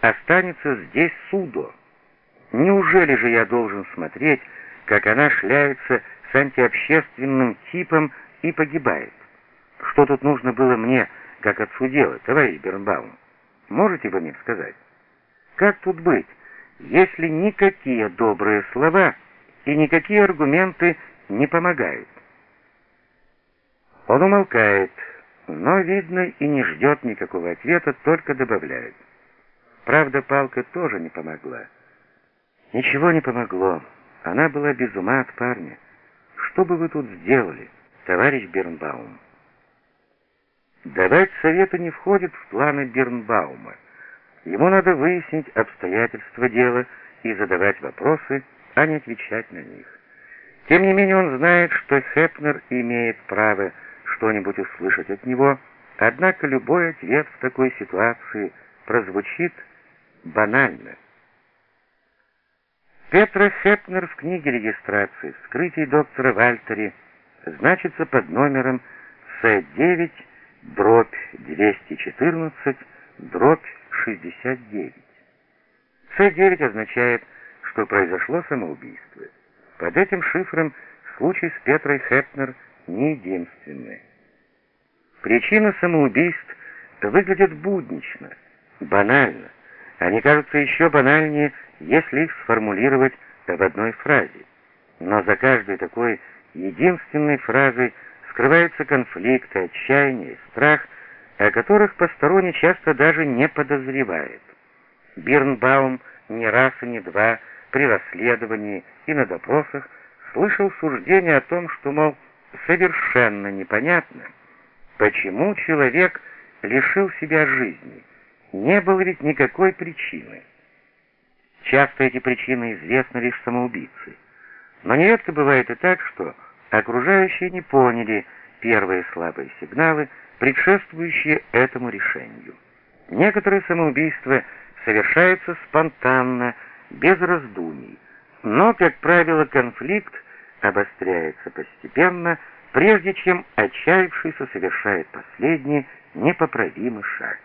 останется здесь судо. Неужели же я должен смотреть, как она шляется с антиобщественным типом и погибает? Что тут нужно было мне, как отцу делать, товарищ Бернбаум? Можете вы мне сказать? Как тут быть, если никакие добрые слова и никакие аргументы не помогают? Он умолкает, но, видно, и не ждет никакого ответа, только добавляет. Правда, палка тоже не помогла. Ничего не помогло. Она была без ума от парня. Что бы вы тут сделали, товарищ Бернбаум? Давать советы не входит в планы Бернбаума. Ему надо выяснить обстоятельства дела и задавать вопросы, а не отвечать на них. Тем не менее он знает, что Хепнер имеет право что-нибудь услышать от него, однако любой ответ в такой ситуации прозвучит банально. Петра Хепнер в книге регистрации «Вскрытие доктора Вальтери» значится под номером С9 дробь 214 дробь 69. С9 означает, что произошло самоубийство. Под этим шифром случай с Петрой Хепнер не единственный. Причина самоубийств выглядит буднично, банально. Они кажутся еще банальнее, если их сформулировать в одной фразе. Но за каждой такой единственной фразой скрываются конфликты, отчаяние, страх, о которых посторонний часто даже не подозревает. Бирнбаум не раз и не два при расследовании и на допросах слышал суждение о том, что, мол, совершенно непонятно, почему человек лишил себя жизни. Не было ведь никакой причины. Часто эти причины известны лишь самоубийцы. Но нередко бывает и так, что окружающие не поняли первые слабые сигналы, предшествующие этому решению. Некоторые самоубийства совершаются спонтанно, без раздумий, но, как правило, конфликт обостряется постепенно, прежде чем отчаявшийся совершает последний непоправимый шаг.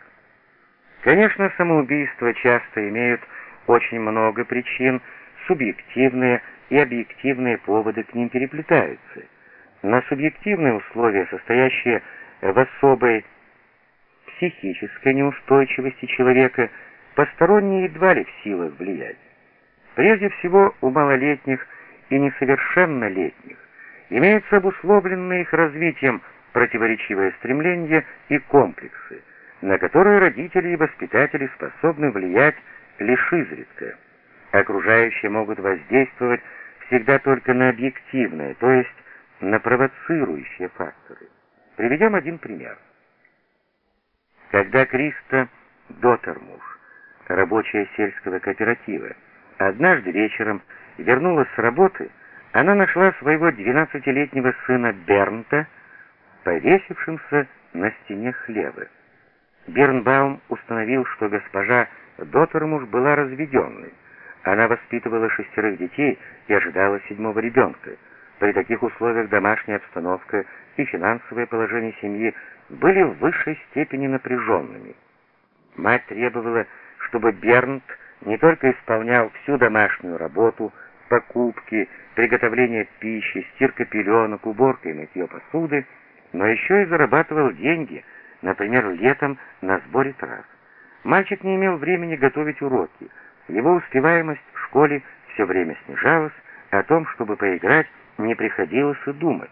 Конечно, самоубийства часто имеют очень много причин, субъективные и объективные поводы к ним переплетаются. Но субъективные условия, состоящие в особой психической неустойчивости человека, посторонние едва ли в силах влиять. Прежде всего, у малолетних и несовершеннолетних имеются обусловленные их развитием противоречивые стремления и комплексы, на которые родители и воспитатели способны влиять лишь изредка. Окружающие могут воздействовать всегда только на объективные, то есть на провоцирующие факторы. Приведем один пример. Когда Криста Дотермуш, рабочая сельского кооператива, однажды вечером вернулась с работы, она нашла своего 12-летнего сына Бернта, повесившимся на стене хлева. Бернбаум установил, что госпожа Дотермуш была разведенной. Она воспитывала шестерых детей и ожидала седьмого ребенка. При таких условиях домашняя обстановка и финансовое положение семьи были в высшей степени напряженными. Мать требовала, чтобы Бернт не только исполнял всю домашнюю работу, покупки, приготовление пищи, стирка пеленок, уборка и мытье посуды, но еще и зарабатывал деньги, например, летом на сборе трав. Мальчик не имел времени готовить уроки, его успеваемость в школе все время снижалась, о том, чтобы поиграть, не приходилось и думать.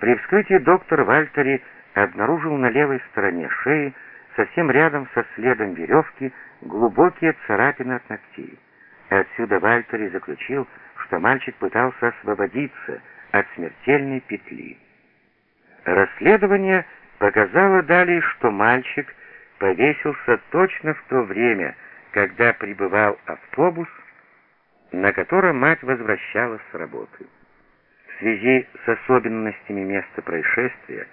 При вскрытии доктор Вальтери обнаружил на левой стороне шеи, совсем рядом со следом веревки, глубокие царапины от ногтей. Отсюда Вальтери заключил, что мальчик пытался освободиться от смертельной петли. Расследование показало далее, что мальчик повесился точно в то время, когда прибывал автобус, на котором мать возвращалась с работы. В связи с особенностями места происшествия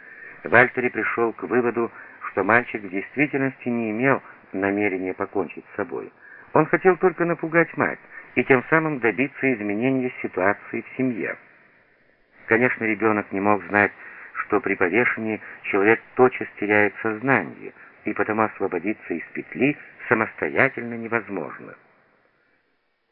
Вальтери пришел к выводу, что мальчик в действительности не имел намерения покончить с собой. Он хотел только напугать мать и тем самым добиться изменения ситуации в семье. Конечно, ребенок не мог знать, что при повешении человек тотчас теряет сознание, и потому освободиться из петли самостоятельно невозможно.